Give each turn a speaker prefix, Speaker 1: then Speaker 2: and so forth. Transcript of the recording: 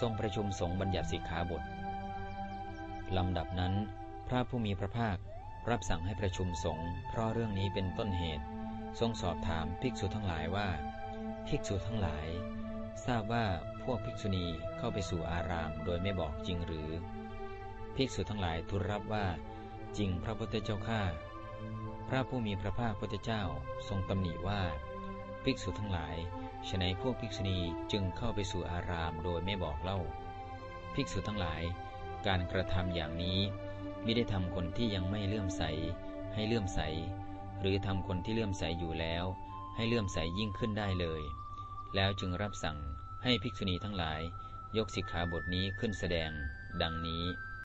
Speaker 1: ทรงประชุมสงฆ์บัญญัติสิกขาบทลำดับนั้น พระผู้มีพระภาครับสั่งให้ประชุมสงฆ์เพราะเรื่องนี้เป็นต้นเหตุ ทรงสอบถามภิกษุทั้งหลายว่า ภิกษุทั้งหลาย ทราบว่าพวกภิกษุณีเข้าไปสู่อารามโดยไม่บอกจริงหรือ ภิกษุทั้งหลายทูลรับว่าจริงพระพุทธเจ้าข้าพระผู้มีพระภาคพุทธเจ้าทรงตำหนิว่า ภิกษุทั้งหลาย ฉนัยพวกภิกษุณีจึงเข้าไปสู่อารามโดยไม่บอกเล่า ภิกษุทั้งหลาย การกระทำอย่างนี้ไม่ได้ทำคนที่ยังไม่เลื่อมใสให้เลื่อมใส หรือทำคนที่เลื่อมใสอยู่แล้ว ให้เลื่อมใสยิ่งขึ้นได้เลย แล้วจึงรับสั่งให้ภิกษุณีทั้งหลาย ยกสิกขาบทนี้ขึ้นแสดง ดังนี้